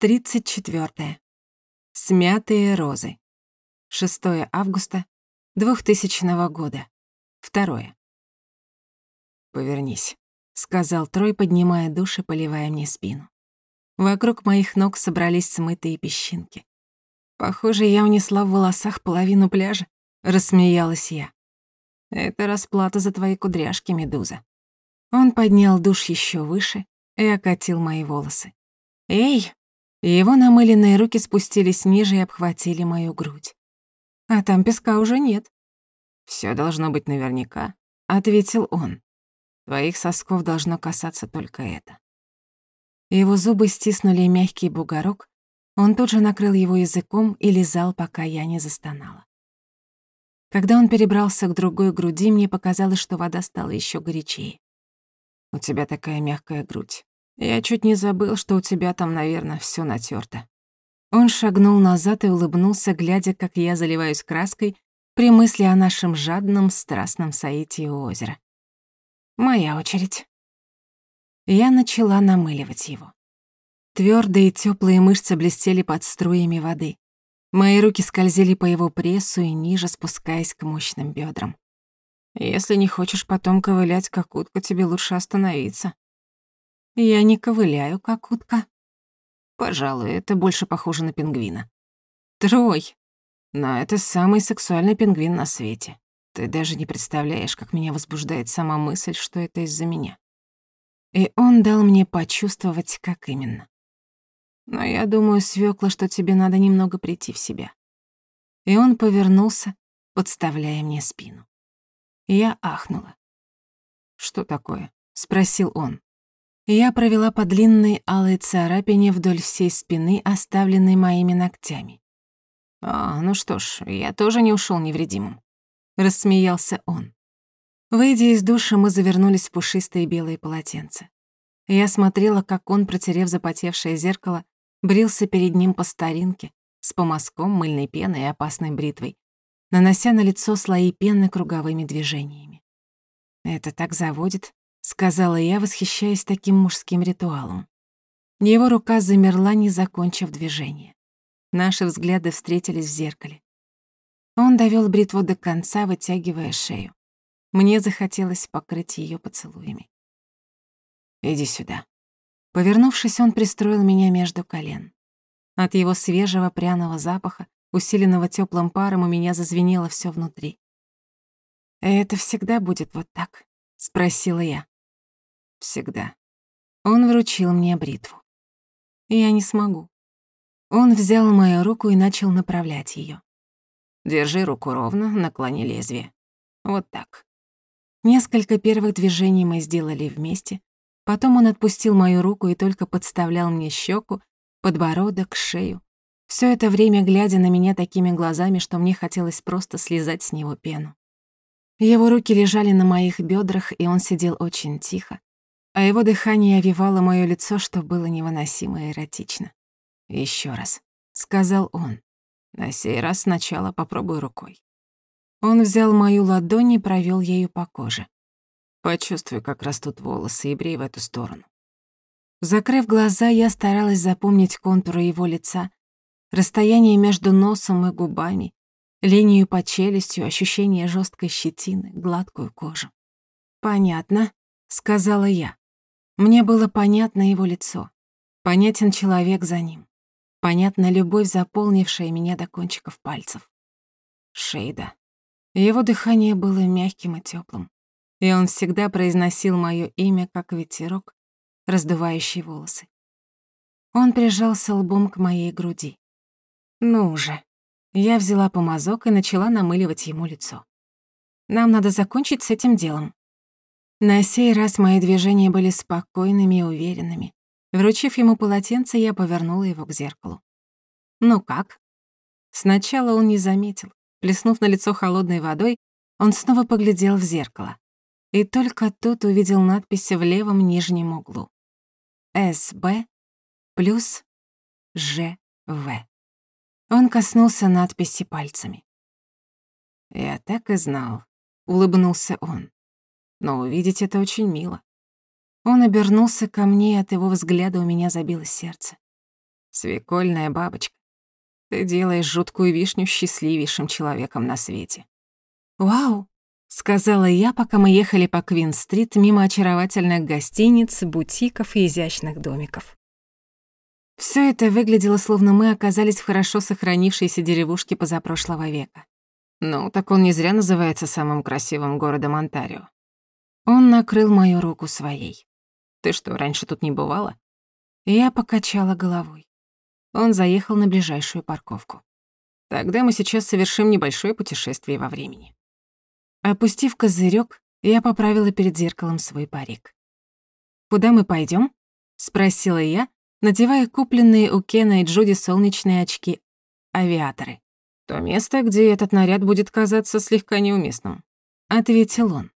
34. Смятые розы. 6 августа 2000 года. Второе. «Повернись», — сказал Трой, поднимая душ и поливая мне спину. Вокруг моих ног собрались смытые песчинки. «Похоже, я унесла в волосах половину пляжа», — рассмеялась я. «Это расплата за твои кудряшки, Медуза». Он поднял душ еще выше и окатил мои волосы. «Эй!» Его намыленные руки спустились ниже и обхватили мою грудь. А там песка уже нет. Все должно быть наверняка», — ответил он. «Твоих сосков должно касаться только это». Его зубы стиснули мягкий бугорок, он тут же накрыл его языком и лизал, пока я не застонала. Когда он перебрался к другой груди, мне показалось, что вода стала еще горячее. «У тебя такая мягкая грудь. Я чуть не забыл, что у тебя там, наверное, все натёрто. Он шагнул назад и улыбнулся, глядя, как я заливаюсь краской при мысли о нашем жадном, страстном соитии у озера. Моя очередь. Я начала намыливать его. Твёрдые тёплые мышцы блестели под струями воды. Мои руки скользили по его прессу и ниже, спускаясь к мощным бёдрам. Если не хочешь потом ковылять, как утка, тебе лучше остановиться. Я не ковыляю, как утка. Пожалуй, это больше похоже на пингвина. Трой. Но это самый сексуальный пингвин на свете. Ты даже не представляешь, как меня возбуждает сама мысль, что это из-за меня. И он дал мне почувствовать, как именно. Но я думаю, свёкла, что тебе надо немного прийти в себя. И он повернулся, подставляя мне спину. Я ахнула. «Что такое?» — спросил он. Я провела по длинной алой царапине вдоль всей спины, оставленной моими ногтями. «А, ну что ж, я тоже не ушел невредимым», — рассмеялся он. Выйдя из душа, мы завернулись в пушистые белые полотенца. Я смотрела, как он, протерев запотевшее зеркало, брился перед ним по старинке, с помазком, мыльной пеной и опасной бритвой, нанося на лицо слои пены круговыми движениями. Это так заводит, — сказала я, восхищаясь таким мужским ритуалом. Его рука замерла, не закончив движение. Наши взгляды встретились в зеркале. Он довёл бритву до конца, вытягивая шею. Мне захотелось покрыть её поцелуями. «Иди сюда». Повернувшись, он пристроил меня между колен. От его свежего пряного запаха, усиленного тёплым паром, у меня зазвенело всё внутри. «Это всегда будет вот так?» — спросила я. Всегда. Он вручил мне бритву. Я не смогу. Он взял мою руку и начал направлять её. Держи руку ровно, наклони лезвие. Вот так. Несколько первых движений мы сделали вместе. Потом он отпустил мою руку и только подставлял мне щеку, подбородок, шею. Все это время глядя на меня такими глазами, что мне хотелось просто слезать с него пену. Его руки лежали на моих бедрах, и он сидел очень тихо, а его дыхание овивало моё лицо, что было невыносимо эротично. Еще раз», — сказал он. «На сей раз сначала попробуй рукой». Он взял мою ладонь и провёл ею по коже. Почувствуй, как растут волосы, и брей в эту сторону. Закрыв глаза, я старалась запомнить контуры его лица, расстояние между носом и губами, линию под челюстью, ощущение жесткой щетины, гладкую кожу. «Понятно», — сказала я. Мне было понятно его лицо, понятен человек за ним, понятна любовь, заполнившая меня до кончиков пальцев. Шейда. Его дыхание было мягким и теплым, и он всегда произносил моё имя, как ветерок, раздувающий волосы. Он прижался лбом к моей груди. Ну уже. Я взяла помазок и начала намыливать ему лицо. Нам надо закончить с этим делом. На сей раз мои движения были спокойными и уверенными. Вручив ему полотенце, я повернула его к зеркалу. «Ну как?» Сначала он не заметил. Плеснув на лицо холодной водой, он снова поглядел в зеркало. И только тут увидел надпись в левом нижнем углу. «СБ плюс ЖВ». Он коснулся надписи пальцами. «Я так и знал», — улыбнулся он но увидеть это очень мило. Он обернулся ко мне, и от его взгляда у меня забилось сердце. Свекольная бабочка. Ты делаешь жуткую вишню счастливейшим человеком на свете. Вау, сказала я, пока мы ехали по Квин-стрит мимо очаровательных гостиниц, бутиков и изящных домиков. Все это выглядело, словно мы оказались в хорошо сохранившейся деревушке позапрошлого века. Ну, так он не зря называется самым красивым городом Онтарио. Он накрыл мою руку своей. Ты что, раньше тут не бывала? Я покачала головой. Он заехал на ближайшую парковку. Тогда мы сейчас совершим небольшое путешествие во времени. Опустив козырёк, я поправила перед зеркалом свой парик. «Куда мы пойдём?» — спросила я, надевая купленные у Кена и Джуди солнечные очки авиаторы. «То место, где этот наряд будет казаться слегка неуместным», — ответил он.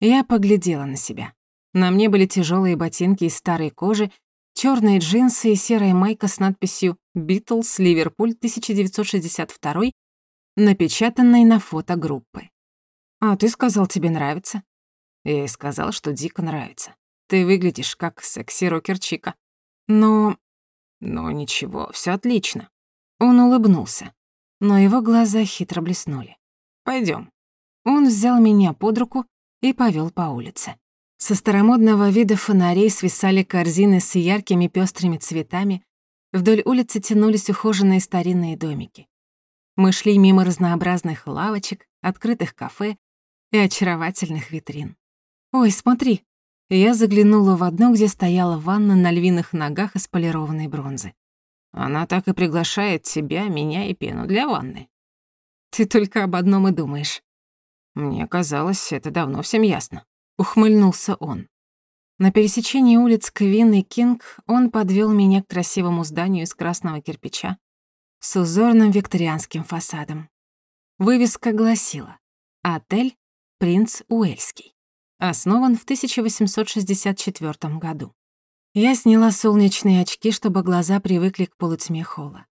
Я поглядела на себя. На мне были тяжелые ботинки из старой кожи черные джинсы и серая майка с надписью «Битлз, Ливерпуль, 1962», напечатанной на фото группы. «А ты сказал, тебе нравится?» Я и сказал, что дико нравится. Ты выглядишь как секси-рокер Чика. Но... Но ничего, все отлично. Он улыбнулся, но его глаза хитро блеснули. Пойдем. Он взял меня под руку и повел по улице. Со старомодного вида фонарей свисали корзины с яркими пестрыми цветами, вдоль улицы тянулись ухоженные старинные домики. Мы шли мимо разнообразных лавочек, открытых кафе и очаровательных витрин. «Ой, смотри!» Я заглянула в одно, где стояла ванна на львиных ногах из полированной бронзы. Она так и приглашает тебя, меня и пену для ванны. Ты только об одном и думаешь. Мне казалось, это давно всем ясно. Ухмыльнулся он. На пересечении улиц Квин и Кинг он подвел меня к красивому зданию из красного кирпича с узорным викторианским фасадом. Вывеска гласила «Отель «Принц Уэльский». Основан в 1864 году. Я сняла солнечные очки, чтобы глаза привыкли к полутьме холла.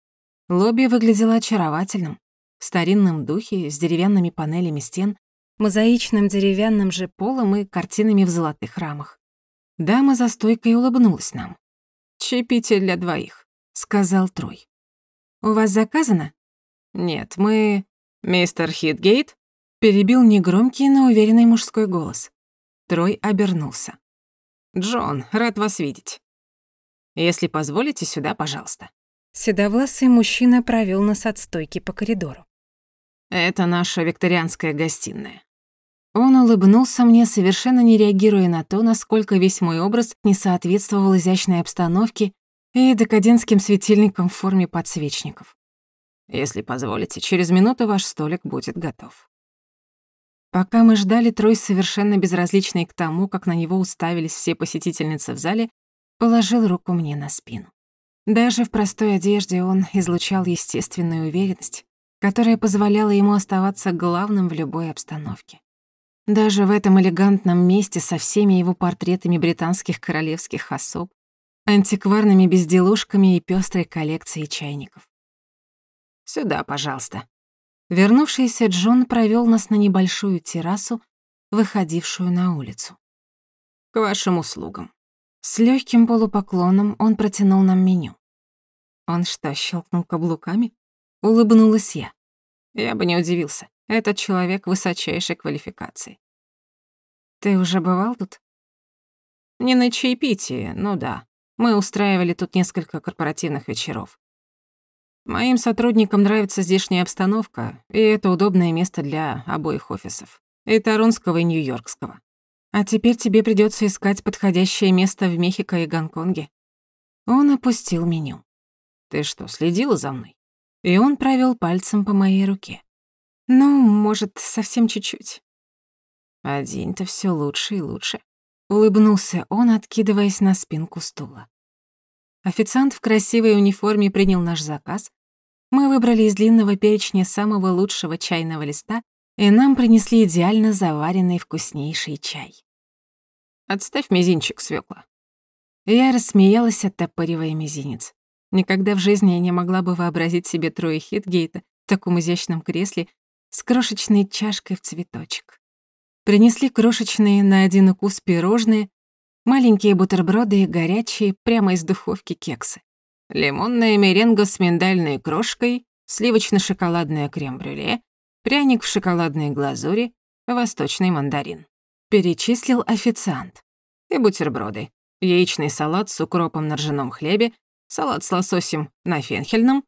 Лобби выглядело очаровательным, в старинном духе, с деревянными панелями стен мозаичным деревянным же полом и картинами в золотых рамах. Дама за стойкой улыбнулась нам. «Чаепитие для двоих», — сказал Трой. «У вас заказано?» «Нет, мы...» «Мистер Хитгейт?» — перебил негромкий, но уверенный мужской голос. Трой обернулся. «Джон, рад вас видеть. Если позволите, сюда, пожалуйста». Седовласый мужчина провел нас от стойки по коридору. Это наша викторианская гостиная. Он улыбнулся мне, совершенно не реагируя на то, насколько весь мой образ не соответствовал изящной обстановке и декадентским светильникам в форме подсвечников. Если позволите, через минуту ваш столик будет готов. Пока мы ждали, Трой, совершенно безразличный к тому, как на него уставились все посетительницы в зале, положил руку мне на спину. Даже в простой одежде он излучал естественную уверенность, которая позволяла ему оставаться главным в любой обстановке. Даже в этом элегантном месте со всеми его портретами британских королевских особ, антикварными безделушками и пёстрой коллекцией чайников. «Сюда, пожалуйста». Вернувшийся Джон провёл нас на небольшую террасу, выходившую на улицу. «К вашим услугам». С лёгким полупоклоном он протянул нам меню. Он что, щелкнул каблуками? Улыбнулась я. Я бы не удивился. Этот человек высочайшей квалификации. Ты уже бывал тут? Не на чаепитии, ну да. Мы устраивали тут несколько корпоративных вечеров. Моим сотрудникам нравится здешняя обстановка, и это удобное место для обоих офисов. И Торонского, и Нью-Йоркского. А теперь тебе придётся искать подходящее место в Мехико и Гонконге. Он опустил меню. Ты что, следила за мной? И он провел пальцем по моей руке. Ну, может, совсем чуть-чуть. День-то все лучше и лучше. Улыбнулся он, откидываясь на спинку стула. Официант в красивой униформе принял наш заказ. Мы выбрали из длинного перечня самого лучшего чайного листа, и нам принесли идеально заваренный вкуснейший чай. «Отставь мизинчик, свёкла». Я рассмеялась, оттопыривая мизинец. Никогда в жизни я не могла бы вообразить себе Троя Хитгейта в таком изящном кресле с крошечной чашкой в цветочек. Принесли крошечные на один укус пирожные, маленькие бутерброды и горячие прямо из духовки кексы. лимонная меренга с миндальной крошкой, сливочно-шоколадное крем-брюле, пряник в шоколадной глазури, восточный мандарин. Перечислил официант. И бутерброды. Яичный салат с укропом на ржаном хлебе, салат с лососем на фенхельном,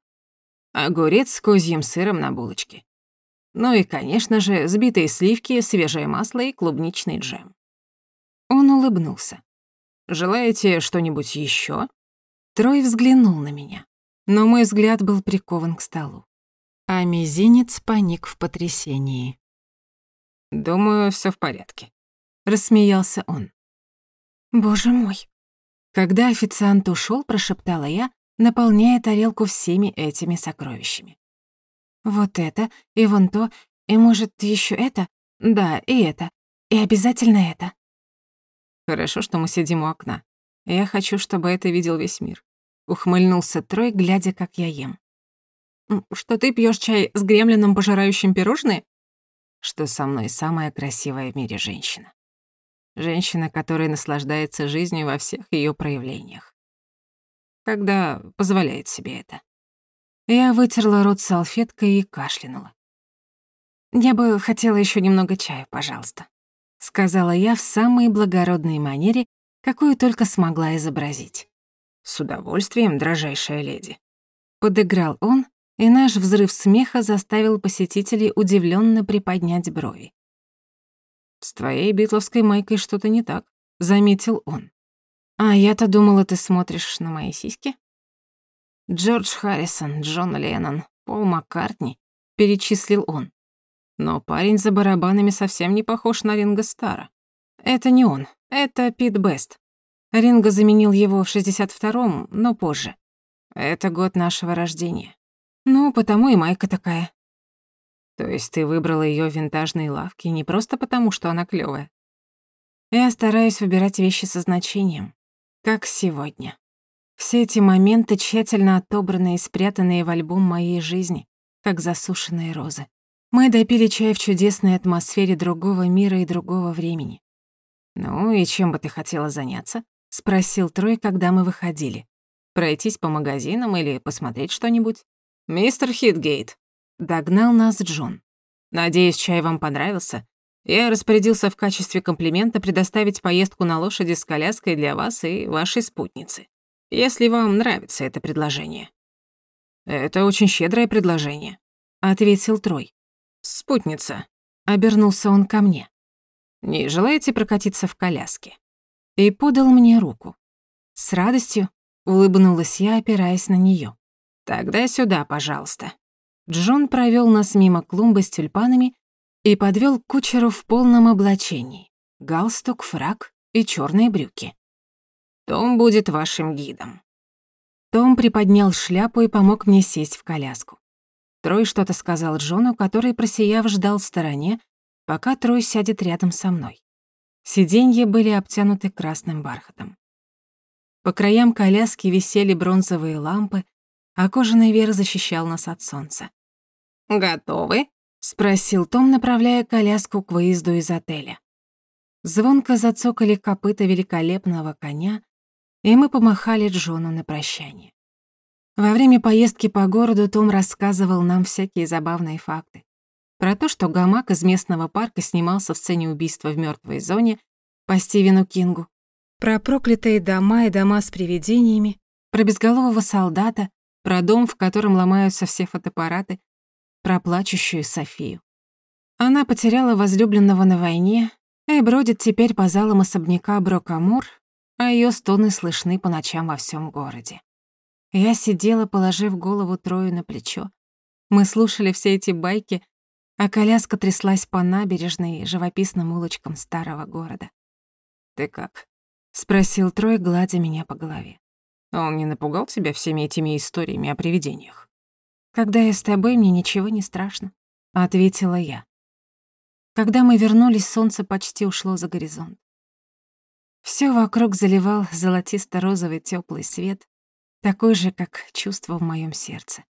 огурец с козьим сыром на булочке. Ну и, конечно же, сбитые сливки, свежее масло и клубничный джем. Он улыбнулся. «Желаете что-нибудь ещё?» Трой взглянул на меня, но мой взгляд был прикован к столу. А мизинец паник в потрясении. «Думаю, всё в порядке», — рассмеялся он. «Боже мой!» Когда официант ушёл, прошептала я, наполняя тарелку всеми этими сокровищами. «Вот это, и вон то, и, может, ещё это? Да, и это, и обязательно это». Хорошо, что мы сидим у окна. Я хочу, чтобы это видел весь мир. Ухмыльнулся Трой, глядя, как я ем. Что ты пьешь чай с гремлином, пожирающим пирожные? Что со мной самая красивая в мире женщина. Женщина, которая наслаждается жизнью во всех ее проявлениях. Когда позволяет себе это. Я вытерла рот салфеткой и кашлянула. Я бы хотела еще немного чая, пожалуйста сказала я в самой благородной манере, какую только смогла изобразить. «С удовольствием, дрожайшая леди». Подыграл он, и наш взрыв смеха заставил посетителей удивленно приподнять брови. «С твоей битловской майкой что-то не так», — заметил он. «А я-то думала, ты смотришь на мои сиськи?» Джордж Харрисон, Джон Леннон, Пол Маккартни, перечислил он. Но парень за барабанами совсем не похож на Ринга Стара. Это не он, это Пит Бест. Ринго заменил его в 62-м, но позже. Это год нашего рождения. Ну, потому и майка такая. То есть ты выбрала её в винтажной лавке не просто потому, что она клёвая. Я стараюсь выбирать вещи со значением, как сегодня. Все эти моменты тщательно отобранные и спрятанные в альбом моей жизни, как засушенные розы. Мы допили чай в чудесной атмосфере другого мира и другого времени. «Ну и чем бы ты хотела заняться?» — спросил Трой, когда мы выходили. «Пройтись по магазинам или посмотреть что-нибудь?» «Мистер Хитгейт», — догнал нас Джон. «Надеюсь, чай вам понравился. Я распорядился в качестве комплимента предоставить поездку на лошади с коляской для вас и вашей спутницы, если вам нравится это предложение». «Это очень щедрое предложение», — ответил Трой. «Спутница», — обернулся он ко мне. «Не желаете прокатиться в коляске?» И подал мне руку. С радостью улыбнулась я, опираясь на неё. «Тогда сюда, пожалуйста». Джон провёл нас мимо клумбы с тюльпанами и подвёл к кучеру в полном облачении. Галстук, фрак и чёрные брюки. «Том будет вашим гидом». Том приподнял шляпу и помог мне сесть в коляску. Трой что-то сказал Джону, который, просияв, ждал в стороне, пока Трой сядет рядом со мной. Сиденья были обтянуты красным бархатом. По краям коляски висели бронзовые лампы, а кожаный верх защищал нас от солнца. «Готовы?» — спросил Том, направляя коляску к выезду из отеля. Звонко зацокали копыта великолепного коня, и мы помахали Джону на прощание. Во время поездки по городу Том рассказывал нам всякие забавные факты. Про то, что гамак из местного парка снимался в сцене убийства в мертвой зоне по Стивену Кингу. Про проклятые дома и дома с привидениями. Про безголового солдата. Про дом, в котором ломаются все фотоаппараты. Про плачущую Софию. Она потеряла возлюбленного на войне и бродит теперь по залам особняка Брокамур, а ее стоны слышны по ночам во всем городе. Я сидела, положив голову Трою на плечо. Мы слушали все эти байки, а коляска тряслась по набережной и живописным улочкам старого города. «Ты как?» — спросил Трой, гладя меня по голове. «Он не напугал тебя всеми этими историями о привидениях?» «Когда я с тобой, мне ничего не страшно», — ответила я. Когда мы вернулись, солнце почти ушло за горизонт. Всё вокруг заливал золотисто-розовый тёплый свет, такой же, как чувство в моем сердце.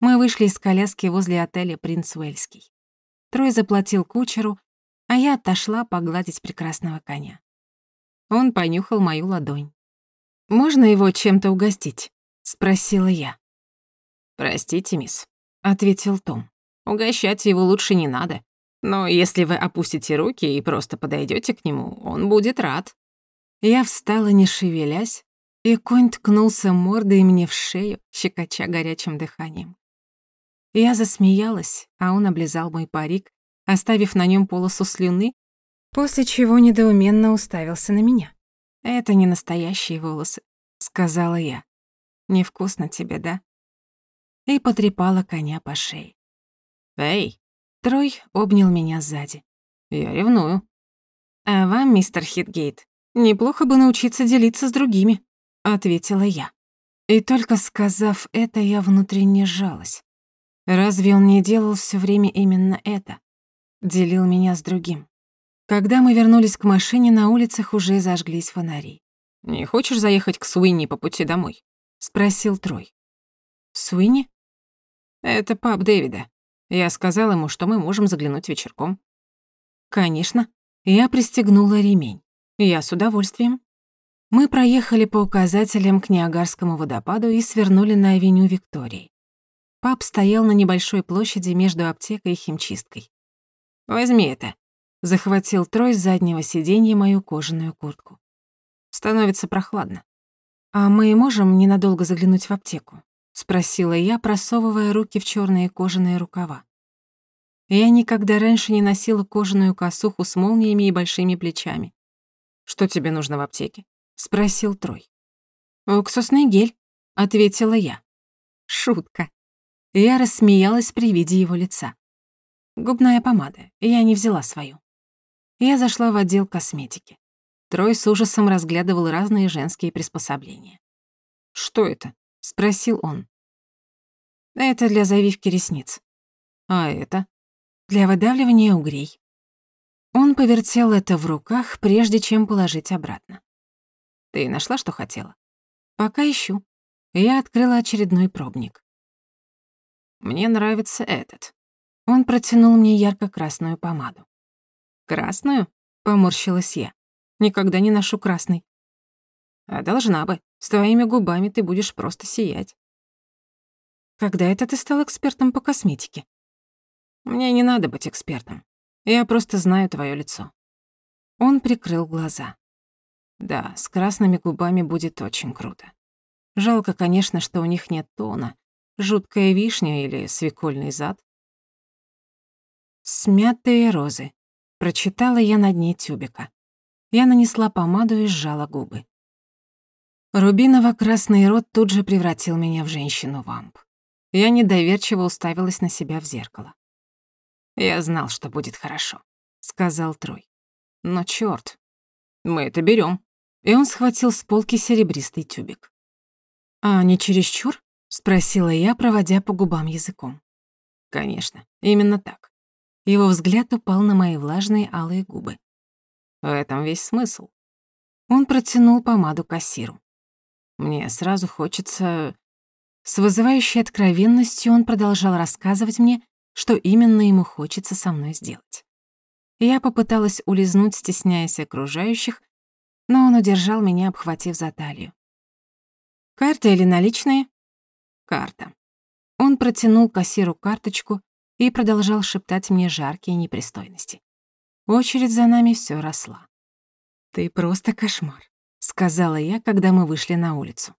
Мы вышли из коляски возле отеля «Принц Уэльский». Трой заплатил кучеру, а я отошла погладить прекрасного коня. Он понюхал мою ладонь. «Можно его чем-то угостить?» спросила я. «Простите, мисс», — ответил Том. «Угощать его лучше не надо. Но если вы опустите руки и просто подойдете к нему, он будет рад». Я встала, не шевелясь, и конь ткнулся мордой мне в шею, щекоча горячим дыханием. Я засмеялась, а он облизал мой парик, оставив на нем полосу слюны, после чего недоуменно уставился на меня. «Это не настоящие волосы», — сказала я. «Невкусно тебе, да?» И потрепала коня по шее. «Эй!» Трой обнял меня сзади. «Я ревную». «А вам, мистер Хитгейт, неплохо бы научиться делиться с другими», — ответила я. И только сказав это, я внутренне сжалась. Разве он не делал все время именно это? Делил меня с другим. Когда мы вернулись к машине, на улицах уже зажглись фонари. «Не хочешь заехать к Суини по пути домой?» — спросил Трой. «Суини?» «Это пап Дэвида. Я сказал ему, что мы можем заглянуть вечерком». «Конечно». Я пристегнула ремень. Я с удовольствием. Мы проехали по указателям к Ниагарскому водопаду и свернули на авеню Виктории. Пап стоял на небольшой площади между аптекой и химчисткой. «Возьми это», Захватил Трой с заднего сиденья мою кожаную куртку. Становится прохладно. «А мы можем ненадолго заглянуть в аптеку?» — спросила я, просовывая руки в черные кожаные рукава. Я никогда раньше не носила кожаную косуху с молниями и большими плечами. «Что тебе нужно в аптеке?» — спросил Трой. «Уксусный гель», — ответила я. Шутка. Я рассмеялась при виде его лица. Губная помада. Я не взяла свою. Я зашла в отдел косметики. Трой с ужасом разглядывал разные женские приспособления. «Что это?» — спросил он. «Это для завивки ресниц». «А это?» «Для выдавливания угрей». Он повертел это в руках, прежде чем положить обратно. «Ты нашла, что хотела?» «Пока ищу». Я открыла очередной пробник. «Мне нравится этот». Он протянул мне ярко-красную помаду. «Красную?» — поморщилась я. «Никогда не ношу красный». «А должна бы. С твоими губами ты будешь просто сиять». «Когда это ты стал экспертом по косметике?» «Мне не надо быть экспертом. Я просто знаю твое лицо». Он прикрыл глаза. «Да, с красными губами будет очень круто. Жалко, конечно, что у них нет тона. Жуткая вишня или свекольный зад». «Смятые розы», Прочитала я на дне тюбика. Я нанесла помаду и сжала губы. Рубиново-красный рот тут же превратил меня в женщину-вамп. Я недоверчиво уставилась на себя в зеркало. «Я знал, что будет хорошо», — сказал Трой. «Но чёрт, мы это берём». И он схватил с полки серебристый тюбик. «А не чересчур?» — спросила я, проводя по губам языком. «Конечно, именно так. Его взгляд упал на мои влажные алые губы. В этом весь смысл. Он протянул помаду кассиру. Мне сразу хочется... С вызывающей откровенностью он продолжал рассказывать мне, что именно ему хочется со мной сделать. Я попыталась улизнуть, стесняясь окружающих, но он удержал меня, обхватив за талию. «Карта или наличные?» «Карта». Он протянул кассиру карточку, и продолжал шептать мне жаркие непристойности. Очередь за нами все росла. «Ты просто кошмар», — сказала я, когда мы вышли на улицу.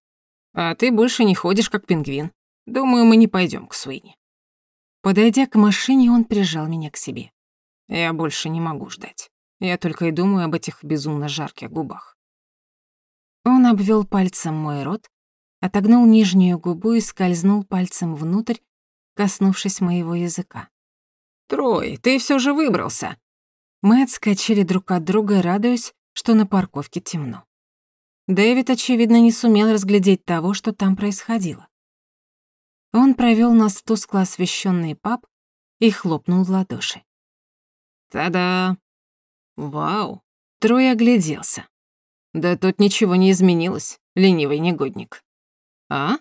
«А ты больше не ходишь, как пингвин. Думаю, мы не пойдем к Суини». Подойдя к машине, он прижал меня к себе. «Я больше не могу ждать. Я только и думаю об этих безумно жарких губах». Он обвел пальцем мой рот, отогнул нижнюю губу и скользнул пальцем внутрь, коснувшись моего языка. «Трой, ты все же выбрался!» Мы отскочили друг от друга, радуясь, что на парковке темно. Дэвид, очевидно, не сумел разглядеть того, что там происходило. Он провел нас в тускло освещенный паб и хлопнул в ладоши. «Та-да! Вау!» Трой огляделся. «Да тут ничего не изменилось, ленивый негодник». «А?»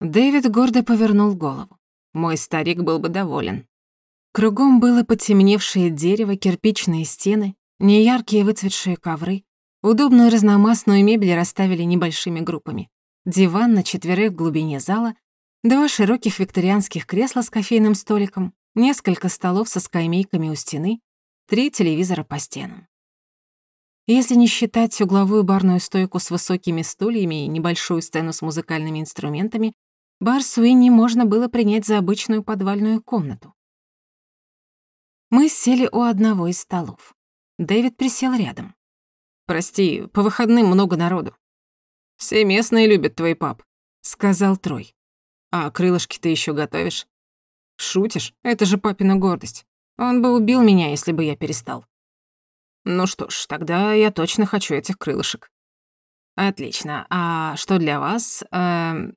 Дэвид гордо повернул голову. Мой старик был бы доволен. Кругом было потемневшее дерево, кирпичные стены, неяркие выцветшие ковры. Удобную разномастную мебель расставили небольшими группами. диван на четверых в глубине зала, два широких викторианских кресла с кофейным столиком, несколько столов со скамейками у стены, три телевизора по стенам. Если не считать угловую барную стойку с высокими стульями и небольшую сцену с музыкальными инструментами, бар Суинни можно было принять за обычную подвальную комнату. Мы сели у одного из столов. Дэвид присел рядом. «Прости, по выходным много народу. Все местные любят твой пап», — сказал Трой. «А крылышки ты еще готовишь?» «Шутишь? Это же папина гордость. Он бы убил меня, если бы я перестал». «Ну что ж, тогда я точно хочу этих крылышек». «Отлично. А что для вас?» эм...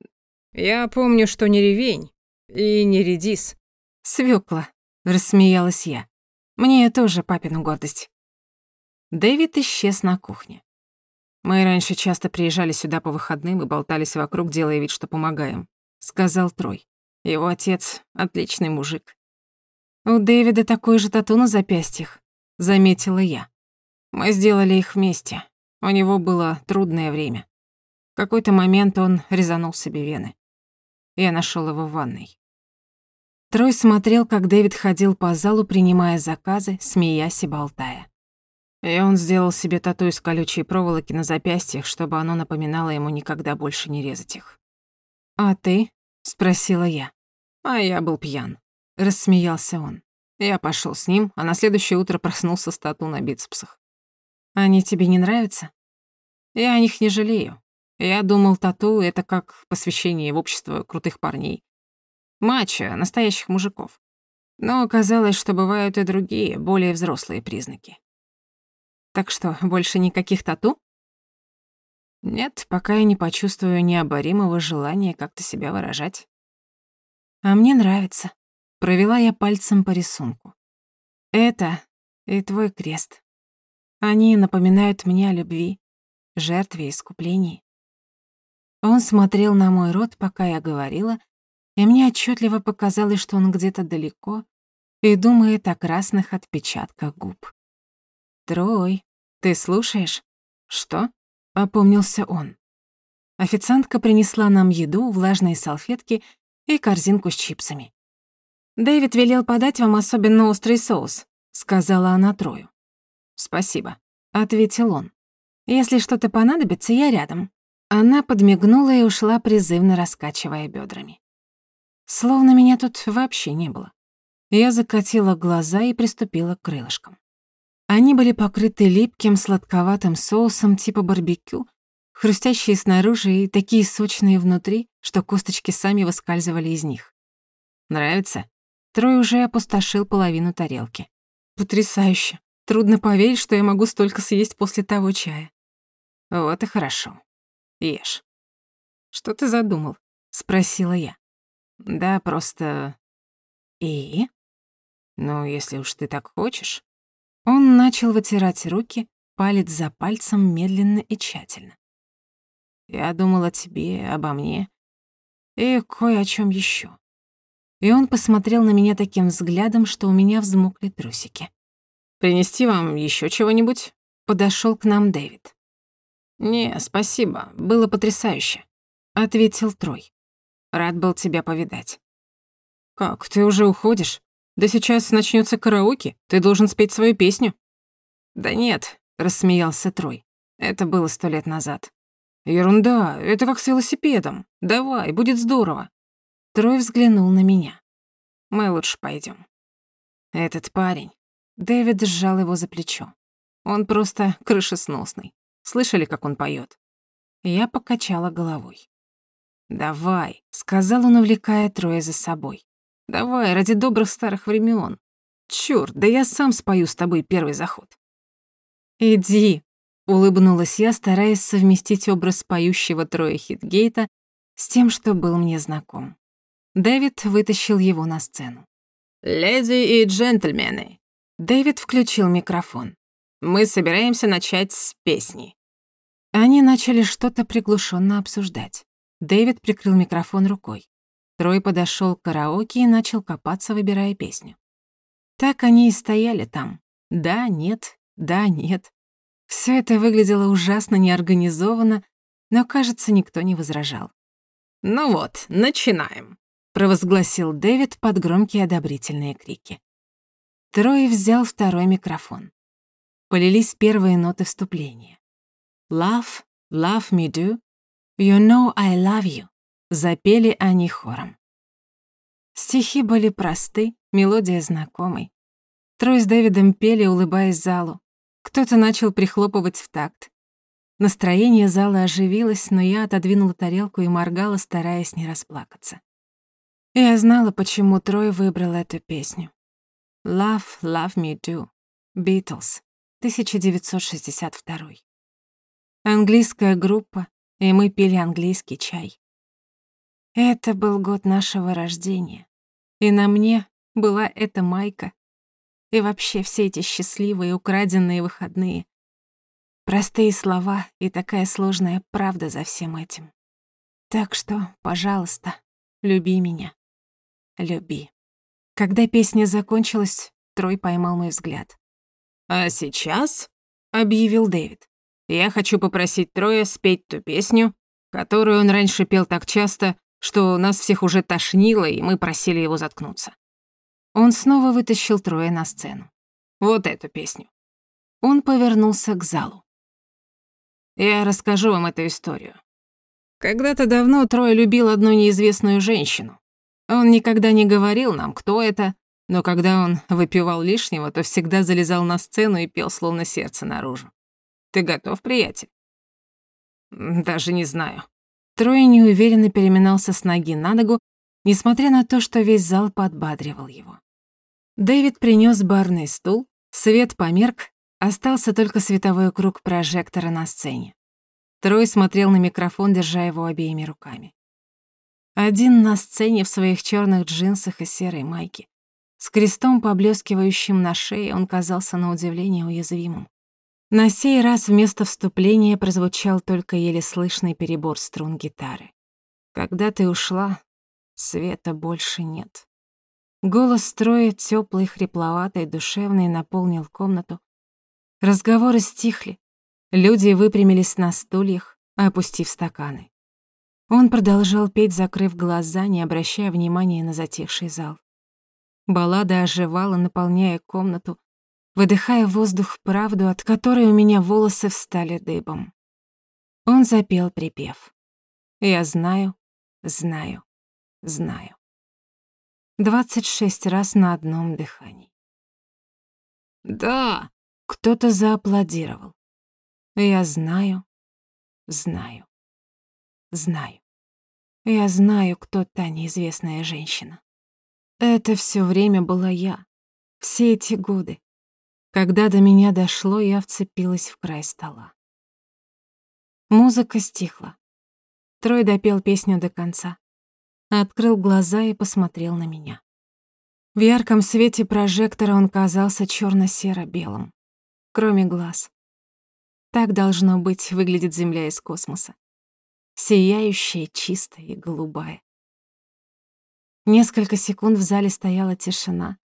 «Я помню, что не ревень и не редис». «Свёкла», — рассмеялась я. «Мне тоже папину гордость». Дэвид исчез на кухне. «Мы раньше часто приезжали сюда по выходным и болтались вокруг, делая вид, что помогаем», — сказал Трой. «Его отец — отличный мужик». «У Дэвида такой же тату на запястьях», — заметила я. «Мы сделали их вместе. У него было трудное время. Какой-то момент он резанул себе вены. Я нашёл его в ванной». Трой смотрел, как Дэвид ходил по залу, принимая заказы, смеясь и болтая. И он сделал себе тату из колючей проволоки на запястьях, чтобы оно напоминало ему никогда больше не резать их. «А ты?» — спросила я. «А я был пьян», — рассмеялся он. Я пошел с ним, а на следующее утро проснулся с тату на бицепсах. «Они тебе не нравятся?» «Я о них не жалею. Я думал, тату — это как посвящение в общество крутых парней. Мачо, настоящих мужиков. Но оказалось, что бывают и другие, более взрослые признаки. Так что, больше никаких тату? Нет, пока я не почувствую необоримого желания как-то себя выражать. А мне нравится. Провела я пальцем по рисунку. Это и твой крест. Они напоминают мне о любви, жертве и искуплении. Он смотрел на мой рот, пока я говорила, и мне отчетливо показалось, что он где-то далеко и думает о красных отпечатках губ. Трой, «Ты слушаешь?» «Что?» — опомнился он. Официантка принесла нам еду, влажные салфетки и корзинку с чипсами. «Дэвид велел подать вам особенно острый соус», — сказала она Трою. «Спасибо», — ответил он. «Если что-то понадобится, я рядом». Она подмигнула и ушла, призывно раскачивая бедрами. Словно меня тут вообще не было. Я закатила глаза и приступила к крылышкам. Они были покрыты липким сладковатым соусом типа барбекю, хрустящие снаружи и такие сочные внутри, что косточки сами выскальзывали из них. Нравится? Трой уже опустошил половину тарелки. Потрясающе. Трудно поверить, что я могу столько съесть после того чая. Вот и хорошо. Ешь. Что ты задумал? Спросила я. Да, просто... И? Ну, если уж ты так хочешь. Он начал вытирать руки, палец за пальцем, медленно и тщательно. «Я думал о тебе, обо мне и кое о чем еще. И он посмотрел на меня таким взглядом, что у меня взмокли трусики. «Принести вам еще чего-нибудь?» Подошел к нам Дэвид. «Не, спасибо, было потрясающе», — ответил Трой. «Рад был тебя повидать». «Как, ты уже уходишь?» Да сейчас начнется караоке, ты должен спеть свою песню». «Да нет», — рассмеялся Трой. «Это было сто лет назад». «Ерунда, это как с велосипедом. Давай, будет здорово». Трой взглянул на меня. «Мы лучше пойдем. Этот парень...» Дэвид сжал его за плечо. Он просто крышесносный. Слышали, как он поет? Я покачала головой. «Давай», — сказал он, увлекая Троя за собой. Давай, ради добрых старых времен. Чёрт, да я сам спою с тобой первый заход. Иди, улыбнулась я, стараясь совместить образ поющего Троя Хитгейта с тем, что был мне знаком. Дэвид вытащил его на сцену. «Леди и джентльмены!» Дэвид включил микрофон. «Мы собираемся начать с песни». Они начали что-то приглушенно обсуждать. Дэвид прикрыл микрофон рукой. Трой подошел к караоке и начал копаться, выбирая песню. Так они и стояли там. Да, нет, да, нет. Все это выглядело ужасно неорганизованно, Но, кажется, никто не возражал. «Ну вот, начинаем», — провозгласил Дэвид под громкие одобрительные крики. Трой взял второй микрофон. Полились первые ноты вступления. «Love, love me do, you know I love you», — запели они хором. Стихи были просты, мелодия знакомой. Трой с Дэвидом пели, улыбаясь залу. Кто-то начал прихлопывать в такт. Настроение зала оживилось, но я отодвинула тарелку и моргала, стараясь не расплакаться. Я знала, почему Трой выбрал эту песню. «Love, Love Me Do» Beatles, 1962. Английская группа, и мы пили английский чай. Это был год нашего рождения, и на мне была эта майка, и вообще все эти счастливые украденные выходные. Простые слова и такая сложная правда за всем этим. Так что, пожалуйста, люби меня. Люби. Когда песня закончилась, Трой поймал мой взгляд. «А сейчас», — объявил Дэвид, «я хочу попросить Троя спеть ту песню, которую он раньше пел так часто, что нас всех уже тошнило, и мы просили его заткнуться». Он снова вытащил Троя на сцену. «Вот эту песню». Он повернулся к залу. Я расскажу вам эту историю. Когда-то давно Трой любил одну неизвестную женщину. Он никогда не говорил нам, кто это, но когда он выпивал лишнего, то всегда залезал на сцену и пел словно сердце наружу. Ты готов, приятель? Даже не знаю. Трой неуверенно переминался с ноги на ногу, несмотря на то, что весь зал подбадривал его. Дэвид принёс барный стул, свет померк, Остался только световой круг прожектора на сцене. Трой смотрел на микрофон, держа его обеими руками. Один на сцене в своих черных джинсах и серой майке. С крестом, поблескивающим на шее, он казался на удивление уязвимым. На сей раз вместо вступления прозвучал только еле слышный перебор струн гитары. «Когда ты ушла, света больше нет». Голос строя, тёплый, хрипловатый, душевный, наполнил комнату, Разговоры стихли. Люди выпрямились на стульях, опустив стаканы. Он продолжал петь, закрыв глаза, не обращая внимания на затихший зал. Баллада оживала, наполняя комнату, выдыхая воздух правду, от которой у меня волосы встали дыбом. Он запел припев. «Я знаю, знаю, знаю». Двадцать шесть раз на одном дыхании. «Да!» Кто-то зааплодировал. Я знаю, знаю, знаю. Я знаю, кто та неизвестная женщина. Это все время была я. Все эти годы. Когда до меня дошло, я вцепилась в край стола. Музыка стихла. Трой допел песню до конца. Открыл глаза и посмотрел на меня. В ярком свете прожектора он казался черно серо белым кроме глаз. Так должно быть выглядит Земля из космоса. Сияющая, чистая и голубая. Несколько секунд в зале стояла тишина,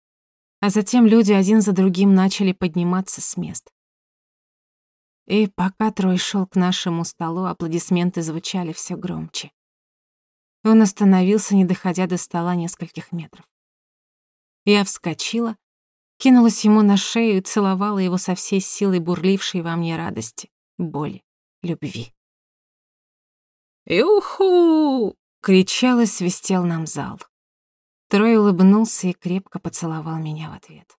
а затем люди один за другим начали подниматься с мест. И пока Трой шел к нашему столу, аплодисменты звучали все громче. Он остановился, не доходя до стола нескольких метров. Я вскочила кинулась ему на шею и целовала его со всей силой бурлившей во мне радости, боли, любви. «Юху!» — кричал и свистел нам зал. Трой улыбнулся и крепко поцеловал меня в ответ.